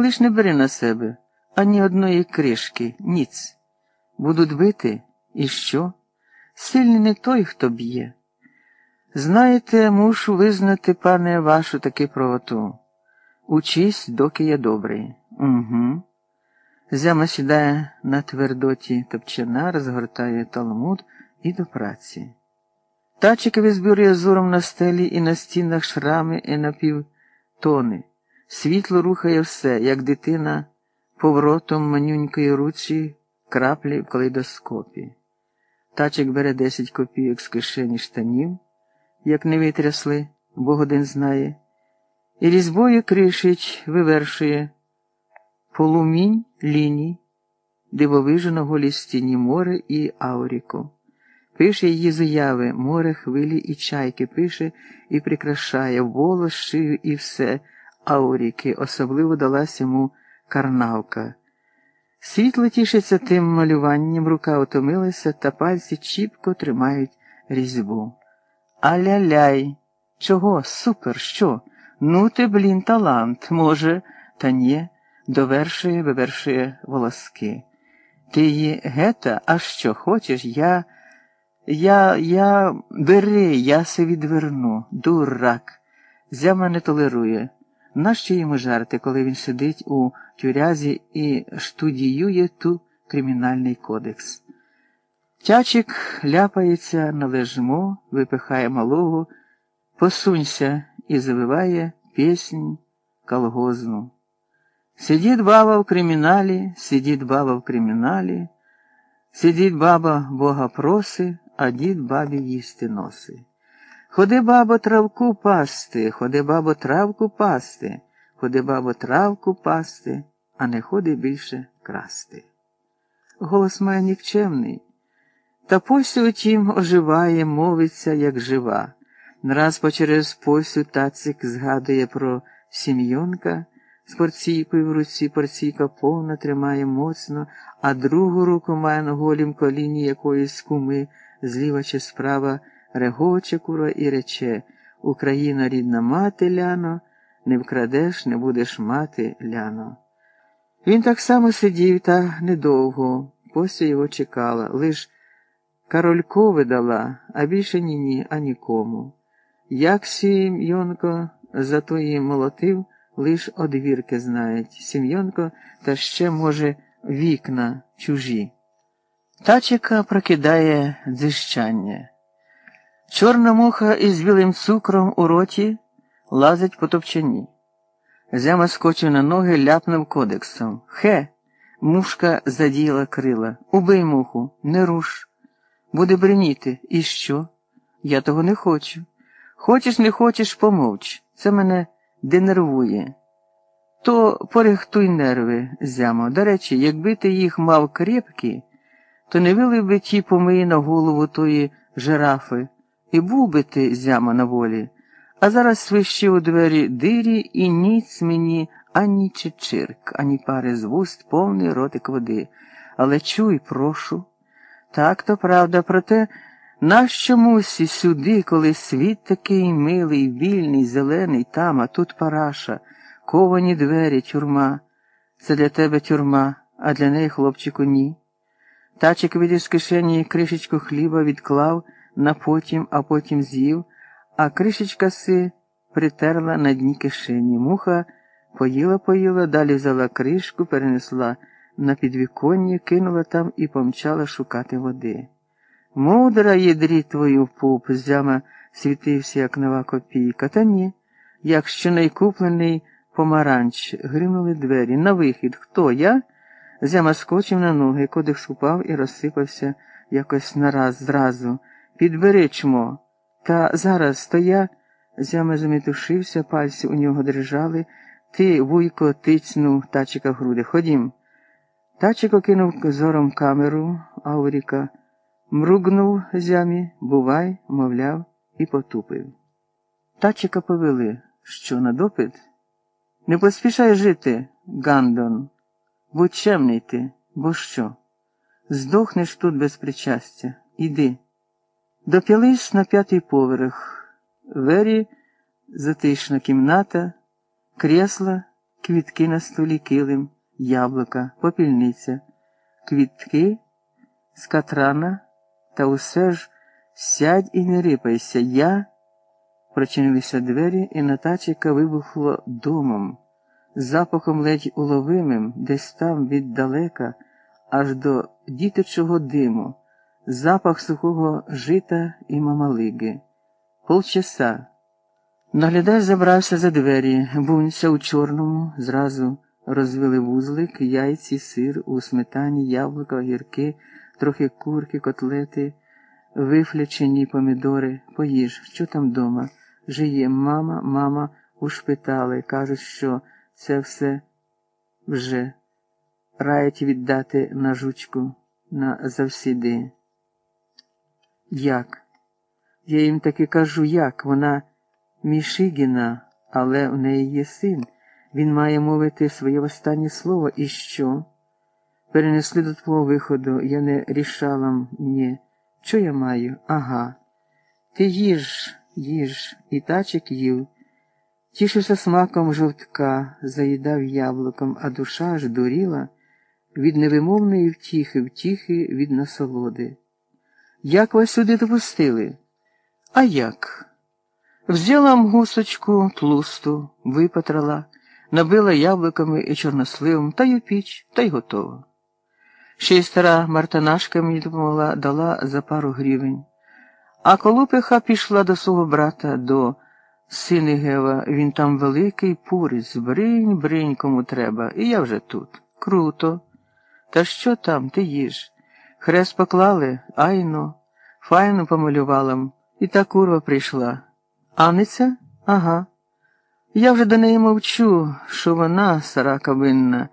Лиш не бери на себе ані одної кришки, ніц. Будуть бити, і що? Сильний не той, хто б'є. Знаєте, мушу визнати, пане, вашу таки правоту. Учись, доки я добрий. Угу. Зяма сідає на твердоті топчана, розгортає талмуд і до праці. Тачик візбюрює зором на стелі і на стінах шрами і напівтони. Світло рухає все, як дитина поворотом манюнької ручі краплі в калейдоскопі. Тачик бере десять копійок з кишені штанів, як не витрясли, бог один знає, і різьбою кришить, вивершує полумінь ліній, дивовижу на голій стіні море і Ауріку. Пише її заяви, море, хвилі і чайки, пише і прикрашає волос, шию і все Ауріки, особливо далась йому карнавка. Світло тішиться тим малюванням, рука отомилася, та пальці чіпко тримають різьбу. Аля-ляй! Чого? Супер, що? Ну ти, блін, талант, може, та ні, довершує, вивершує волоски. Ти її гета, а що хочеш? Я. Я, я бери, я се відверну, дурак. Зяма не толерує. Нащо йому жарти, коли він сидить у тюрязі і штудіює ту кримінальний кодекс? Тячик ляпається на лежмо, випихає малого, посунься і завиває піснь колгозну. Сидить баба в криміналі, сидить баба в криміналі, сидить баба Бога проси, а дід бабі їсти носи. Ходи, бабо, травку пасти, ходи, бабо, травку пасти, ходи, бабо, травку пасти, а не ходи більше красти. Голос має нікчемний, та посю утім оживає, мовиться, як жива. Нраз по через посю тацик згадує про сім'йонка, з порційкою в руці порційка повна тримає моцно, а другу руку має на голім коліні якоїсь куми, зліва чи справа регоче кура і рече Україна рідна мати ляно, не вкрадеш, не будеш мати ляно. Він так само сидів та недовго, Пося його чекала, лиш Каролько видала, а більше ні ні, а нікому. Як Сім'йонко за тої молотив, лиш одвірки знають. Сім'йонко та ще, може, вікна чужі. Тачика прокидає дзищання. Чорна муха із білим цукром у роті лазить по топчані. Зяма скочив на ноги, ляпнув кодексом. Хе, мушка задіяла крила. Убий муху, не руш. Буде бреніти. І що? Я того не хочу. Хочеш, не хочеш, помовч. Це мене денервує. То порихтуй нерви, зямо. До речі, якби ти їх мав крепкі, то не вилив би ті помиї на голову тої жирафи. І був би ти, зяма, на волі, а зараз свищи у двері дирі і ніц мені ані чечирк, ані пари з вуст, повний ротик води. Але чуй, прошу. Так то правда, проте нащо мусі сюди, коли світ такий милий, вільний, зелений, там, а тут параша, ковані двері, тюрма. Це для тебе тюрма, а для неї, хлопчику, ні. Тачик видів з кишені кришечку хліба відклав на потім, а потім з'їв, а кришечка си притерла на дні кишені. Муха поїла, поїла, далі взяла кришку, перенесла на підвіконня, кинула там і помчала шукати води. Мудра єдрі твою пуп, зяма світився, як нова копійка. Та ні, як ще найкуплений помаранч, гримнули двері. На вихід. Хто я? Зяма скочив на ноги, кодекс упав і розсипався якось нараз зразу. Підбери чмо. Та зараз то я, зяма замітушився, пальці у нього дрижали. Ти, вуйко, тицнув тачика в груди. Ходім. Тачик окинув зором камеру Ауріка, мругнув зямі, бувай, мовляв, і потупив. Тачика повели, що на допит? Не поспішай жити, Гандон. Будь чемний ти, бо що? Здохнеш тут без причастя. Іди. Доп'ялись на п'ятий поверх. Вері затишна кімната, кресла, квітки на столі килим, яблука, попільниця, квітки з катрана, та усе ж сядь і не рипайся. Я прочинилися двері, і Натачика вибухло домом, запахом ледь уловимим, десь там віддалека, аж до діточого диму, запах сухого жита і мамалиги. Полчаса. Наглядач забрався за двері, бунця у чорному, зразу розвили вузлик, яйці, сир, у сметані, яблука, огірки, трохи курки, котлети, вифлячені помідори. Поїж, що там дома? Жиє мама, мама у шпитали. Кажуть, що це все вже раять віддати на жучку на завсіди. Як? Я їм таки кажу, як вона Мішигіна, але в неї є син. Він має мовити своє останнє слово. І що? Перенесли до твого виходу, я не рішала ні. Що я маю? Ага. Ти їж, їж, і тачик їв. Тішився смаком жовтка, заїдав яблуком, а душа аж дуріла від невимовної втіхи, втіхи від насолоди. Як вас сюди допустили? А як? Взяла гусочку тлусту, випатрала, набила яблуками і чорносливом та й у піч, та й готово. Ще й стара мартанашка мені допомогла, дала за пару гривень. А Колупиха пішла до свого брата, до Синигева, він там великий пурець, бринь, бринь, кому треба, і я вже тут. Круто. Та що там, ти їж? Хрест поклали, айно, файно помалювала, і та курва прийшла. Аниця? Ага. Я вже до неї мовчу, що вона, сарака винна,